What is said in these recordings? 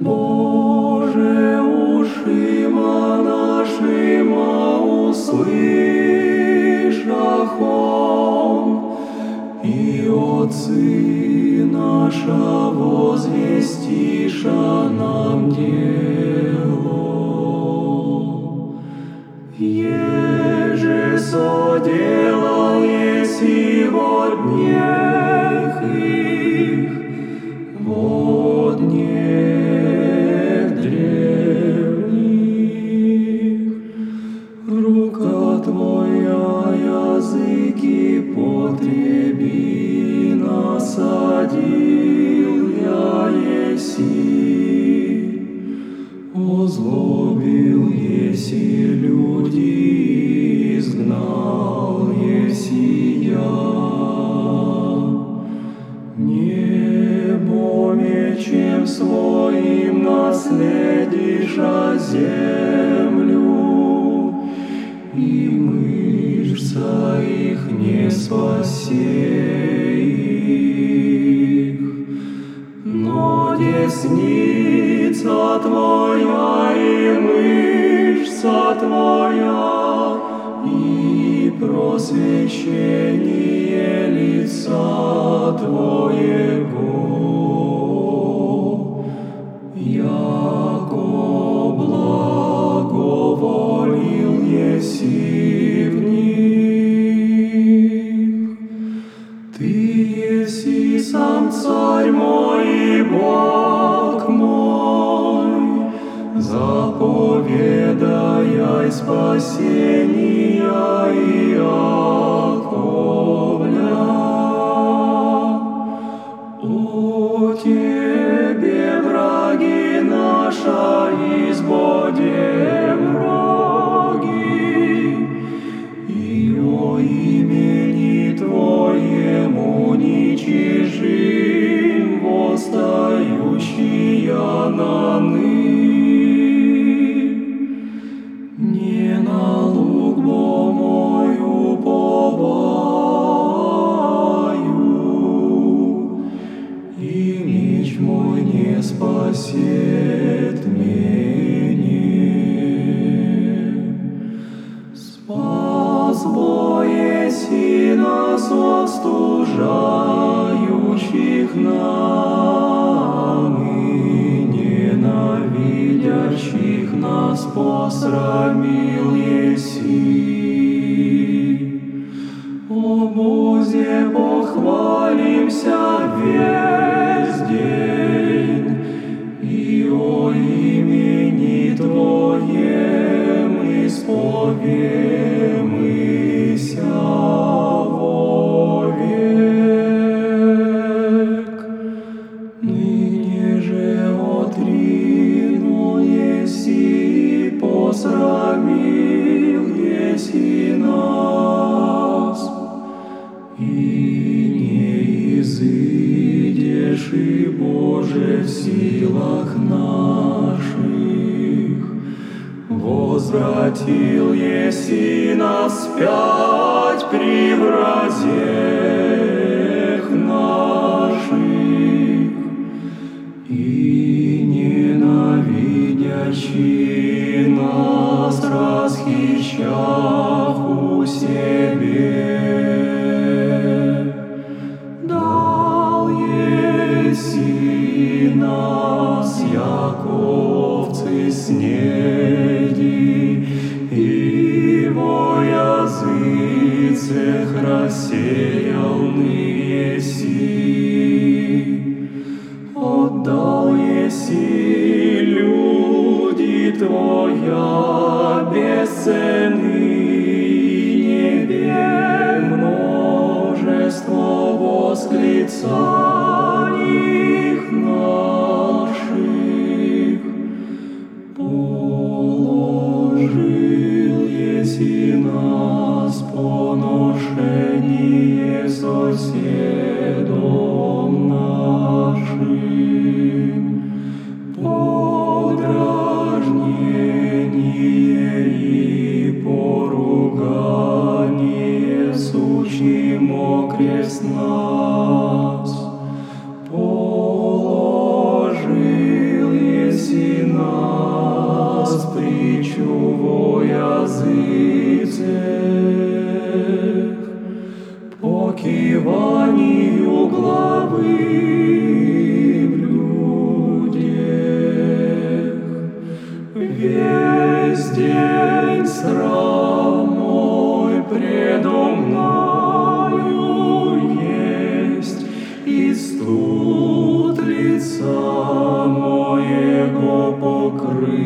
Боже, ушима нашима услышахом, и отцы наша возвестиша нам дело. Мечем своим наследишь землю, и мышца их не спасей их. Но десница Твоя и мышца Твоя, и просвещение лица Твоего, спасения Иаковля. О Тебе, враги наша, избодем Спас боеси нас остужающих нам и ненавидящих нас посрамил еси. О Бозе похвалимся весь изыдешь и Боже в силах наших. Возвратил еси нас пять при вразех наших, и ненавидящий нас расхищах у рассеял еси. Отдал еси люди Твоя бесценны, небе множество восклицаний поругание сущим моего покрымя.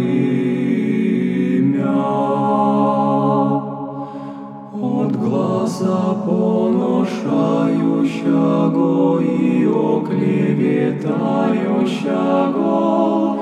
От глаза поношающего и оклеветающего,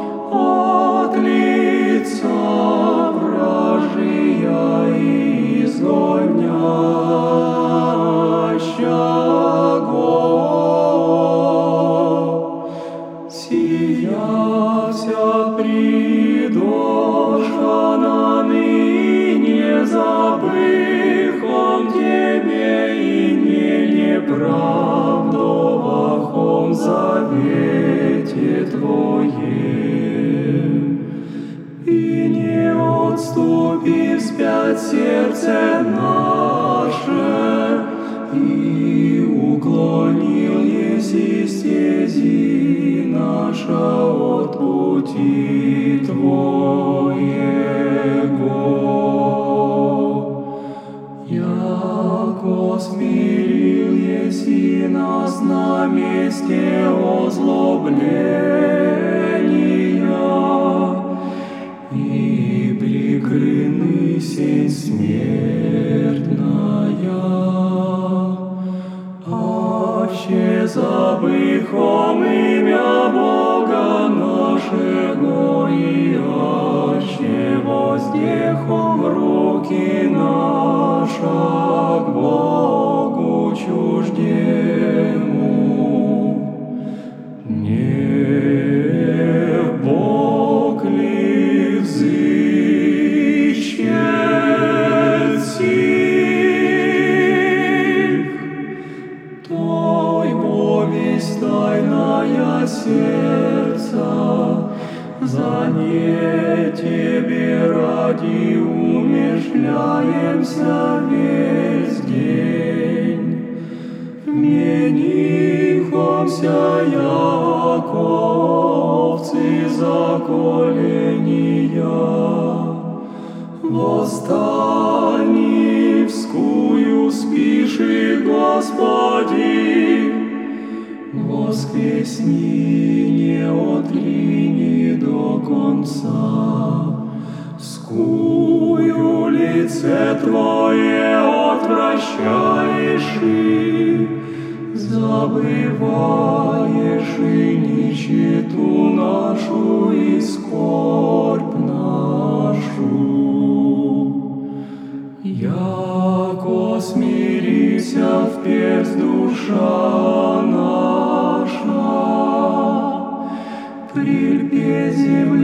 уклонил еси стези наша от пути Твоего. Яко смирил еси нас на месте озлобления, Аще забыхом имя Бога нашего, и аще воздехом руки наша к Богу чуждему. За не тебе ради умешляемся весь день. Менихомся, яко овцы заколения, Восстань вскую спиши, Господи, Воскресни не отлини до конца. Скую лице Твое отвращаешь и забываешь и нищету нашу и скорбь нашу. Яко смирися вперь душа наша, Praise you.